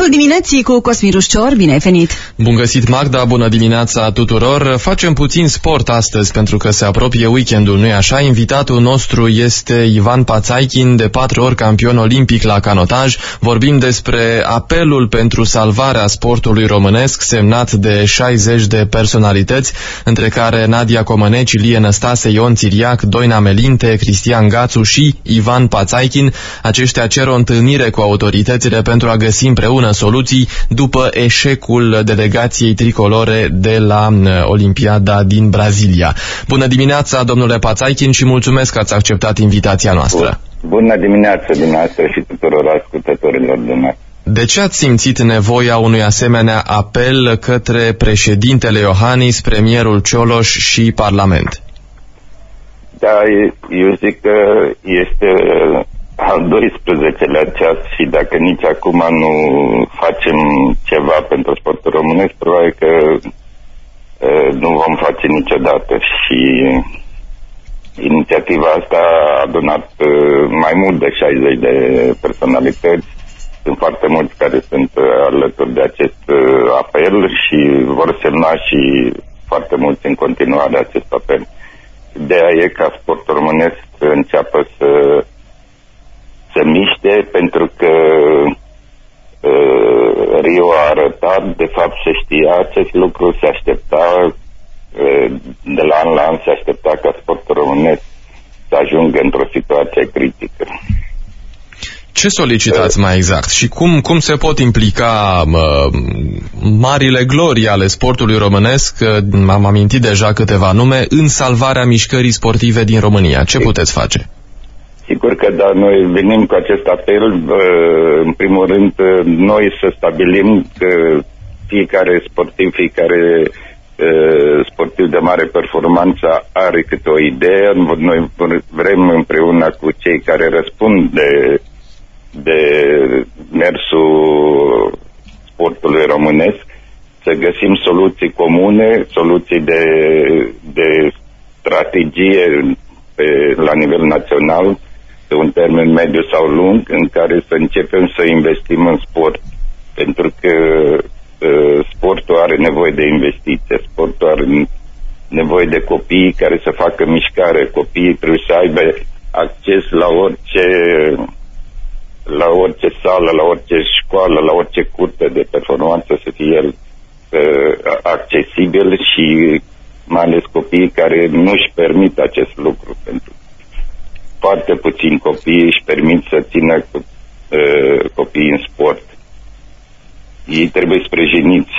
Deșteptatul dimineții cu Cosmin Rușcior, bine ai venit! Bun găsit, Magda, bună dimineața tuturor! Facem puțin sport astăzi pentru că se apropie weekendul, nu-i așa? Invitatul nostru este Ivan Pațaichin, de patru ori campion olimpic la canotaj. Vorbim despre apelul pentru salvarea sportului românesc, semnat de 60 de personalități, între care Nadia Comăneci, Lie Năstase, Ion Țiriac, Doina Melinte, Cristian Gațu și Ivan Pațaichin. Aceștia cer o întâlnire cu autoritățile pentru a găsi împreună soluții după eșecul delegației tricolore de la uh, Olimpiada din Brazilia. Bună dimineața, domnule Pațaichin, și mulțumesc că ați acceptat invitația noastră. Bună dimineața dumneavoastră și tuturor ascultătorilor dumneavoastră. De ce ați simțit nevoia unui asemenea apel către președintele Iohannis, premierul Cioloș și Parlament? Da, eu zic că este al 12-lea ceas și dacă nici acum nu facem ceva pentru sportul românesc, probabil că nu vom face niciodată și inițiativa asta a adunat mai mult de 60 de personalități. Sunt foarte mulți care sunt alături de acest apel și vor semna și foarte mulți în continuare acest apel. Ideea e ca sportul românesc să înceapă să se miște pentru că uh, Rio a arătat, de fapt se știa acest lucru, se aștepta uh, de la an la an se aștepta ca sportul românesc să ajungă într-o situație critică. Ce solicitați mai exact și cum, cum se pot implica uh, marile glorii ale sportului românesc, m-am amintit deja câteva nume, în salvarea mișcării sportive din România? Ce puteți face? Sigur că da, noi venim cu acest apel, în primul rând, noi să stabilim că fiecare sportiv, fiecare sportiv de mare performanță are câte o idee. Noi vrem împreună cu cei care răspund de, de mersul sportului românesc să găsim soluții comune, soluții de, de strategie pe, la nivel național pe un termen mediu sau lung în care să începem să investim în sport. Pentru că uh, sportul are nevoie de investiție, sportul are nevoie de copii care să facă mișcare, copiii trebuie să aibă acces la orice la orice sală, la orice școală, la orice curte de performanță să fie el uh, accesibil și mai ales copiii care nu își permit acest lucru pentru foarte puțini copii își permit să țină uh, copiii în sport. Ei trebuie sprijiniți,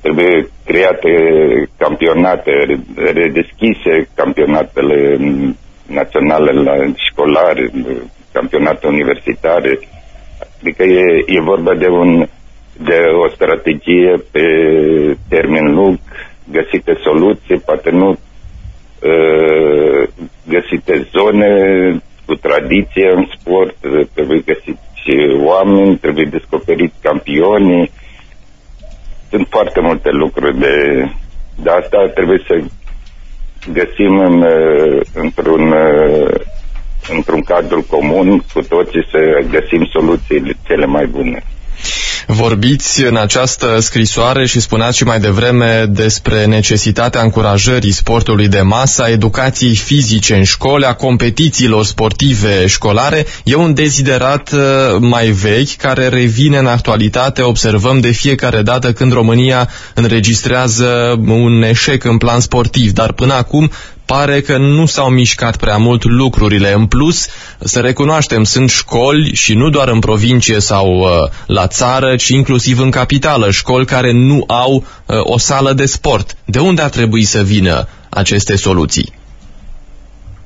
trebuie create campionate, redeschise campionatele naționale la școlari, campionate universitare. Adică e, e vorba de, un, de o strategie pe termen lung, găsite soluții, poate nu Uh, găsite zone cu tradiție în sport, trebuie găsiți oameni, trebuie descoperiți campioni. Sunt foarte multe lucruri de, de asta trebuie să găsim în, uh, într-un, uh, într-un cadru comun cu toții să găsim soluțiile cele mai bune. Vorbiți în această scrisoare și spuneați și mai devreme despre necesitatea încurajării sportului de masă, a educației fizice în școli, a competițiilor sportive școlare. E un deziderat uh, mai vechi care revine în actualitate. Observăm de fiecare dată când România înregistrează un eșec în plan sportiv, dar până acum pare că nu s-au mișcat prea mult lucrurile. În plus, să recunoaștem, sunt școli și nu doar în provincie sau uh, la țară, ci inclusiv în capitală, școli care nu au uh, o sală de sport. De unde ar trebui să vină aceste soluții?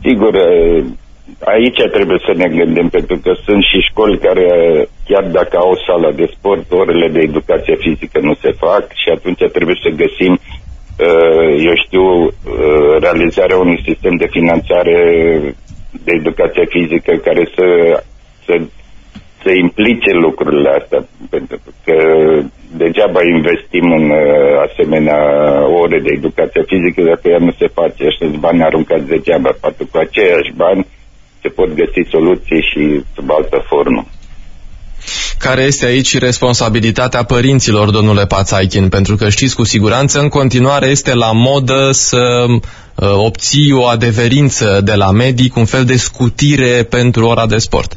Sigur, uh, aici trebuie să ne gândim, pentru că sunt și școli care, chiar dacă au o sală de sport, orele de educație fizică nu se fac și atunci trebuie să găsim Uh, eu știu, uh, realizarea unui sistem de finanțare de educație fizică care să, să, să implice lucrurile astea, pentru că degeaba investim în uh, asemenea ore de educație fizică dacă ea nu se face, ăștia bani aruncați degeaba, pentru că cu aceiași bani se pot găsi soluții și sub altă formă. Care este aici responsabilitatea părinților, domnule Pațaichin? Pentru că știți cu siguranță, în continuare este la modă să uh, obții o adeverință de la medic, un fel de scutire pentru ora de sport.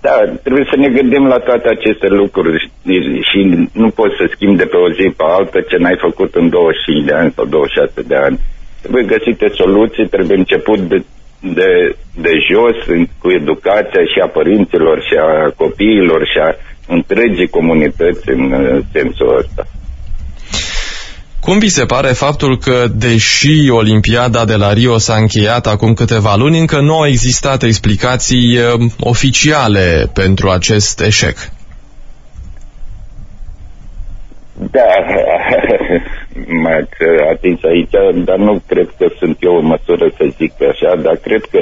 Da, trebuie să ne gândim la toate aceste lucruri și nu poți să schimbi de pe o zi pe altă ce n-ai făcut în 25 de ani sau 26 de ani. Trebuie găsite soluții, trebuie început de, de, de jos cu educația și a părinților și a copiilor și a întregii comunități în sensul ăsta. Cum vi se pare faptul că, deși Olimpiada de la Rio s-a încheiat acum câteva luni, încă nu au existat explicații uh, oficiale pentru acest eșec? Da, m-ați atins aici, dar nu cred că sunt eu în măsură să zic așa, dar cred că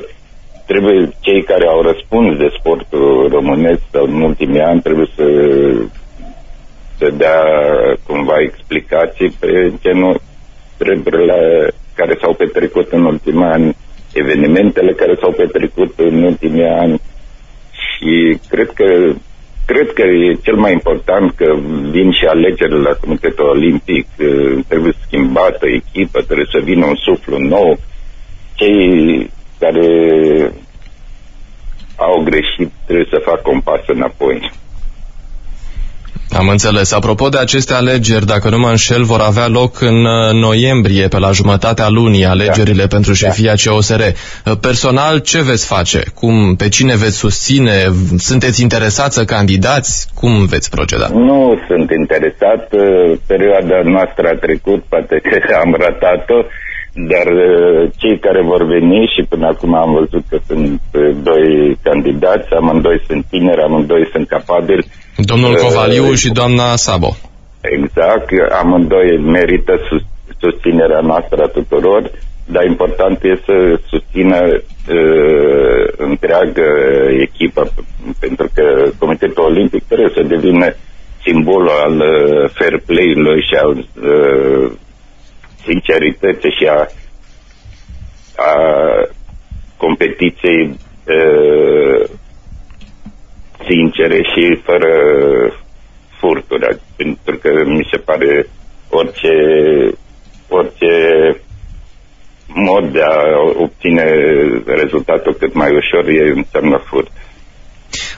trebuie cei care au răspuns de sportul românesc sau în ultimii ani trebuie să să dea cumva explicații pe genul treburile care s-au petrecut în ultimii ani, evenimentele care s-au petrecut în ultimii ani și cred că cred că e cel mai important că vin și alegerile la Comitetul Olimpic, trebuie schimbată echipă, trebuie să vină un suflu nou. Cei care au greșit trebuie să facă un pas înapoi. Am înțeles. Apropo de aceste alegeri, dacă nu mă înșel, vor avea loc în uh, noiembrie, pe la jumătatea lunii, alegerile da. pentru șefia da. COSR. Uh, personal, ce veți face? Cum, pe cine veți susține? Sunteți interesați să candidați? Cum veți proceda? Nu sunt interesat. Uh, perioada noastră a trecut, poate că am ratat-o dar cei care vor veni și până acum am văzut că sunt doi candidați, amândoi sunt tineri, amândoi sunt capabili, Domnul uh, Covaliu uh, și doamna Sabo. Exact, amândoi merită sus, susținerea noastră a tuturor, dar important este să susțină uh, întreagă echipă, pentru că Comitetul Olimpic trebuie să devină simbolul al uh, fair play-ului și al uh, sincerității și a, a competiției uh, sincere și fără furturi, pentru că mi se pare orice, orice mod de a obține rezultatul cât mai ușor e înseamnă furt.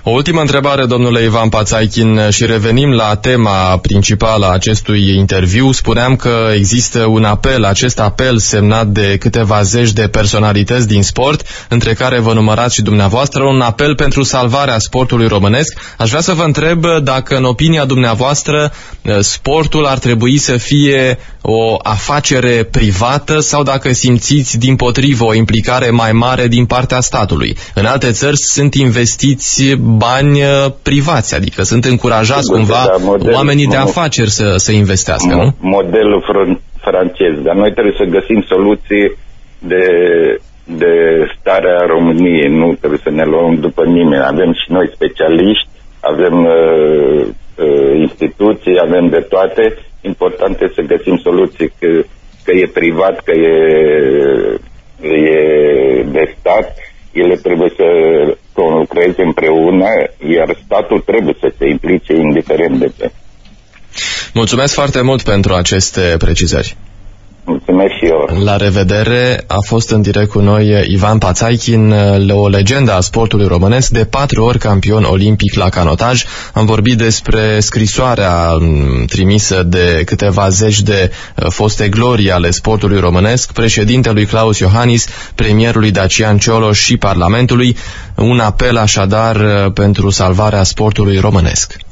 O ultimă întrebare, domnule Ivan Pațaichin, și revenim la tema principală a acestui interviu. Spuneam că există un apel, acest apel semnat de câteva zeci de personalități din sport, între care vă numărați și dumneavoastră, un apel pentru salvarea sportului românesc. Aș vrea să vă întreb dacă, în opinia dumneavoastră, sportul ar trebui să fie o afacere privată sau dacă simțiți din potrivă o implicare mai mare din partea statului. În alte țări sunt investiți bani uh, privați, adică sunt încurajați Sigur, cumva da, model, oamenii de afaceri să, să investească, nu? Modelul fr- francez, dar noi trebuie să găsim soluții de, de starea României, nu trebuie să ne luăm după nimeni. Avem și noi specialiști, avem uh, uh, instituții, avem de toate. Important este să găsim soluții că, că e privat, că e, e de stat, ele trebuie să lucreze împreună, iar statul trebuie să se implice indiferent de ce. Mulțumesc foarte mult pentru aceste precizări. Mulțumesc și eu. La revedere, a fost în direct cu noi Ivan Pațaichin, o legendă a sportului românesc, de patru ori campion olimpic la canotaj. Am vorbit despre scrisoarea mm, trimisă de câteva zeci de uh, foste glorii ale sportului românesc, președintelui Claus Iohannis, premierului Dacian Cioloș și Parlamentului, un apel așadar uh, pentru salvarea sportului românesc.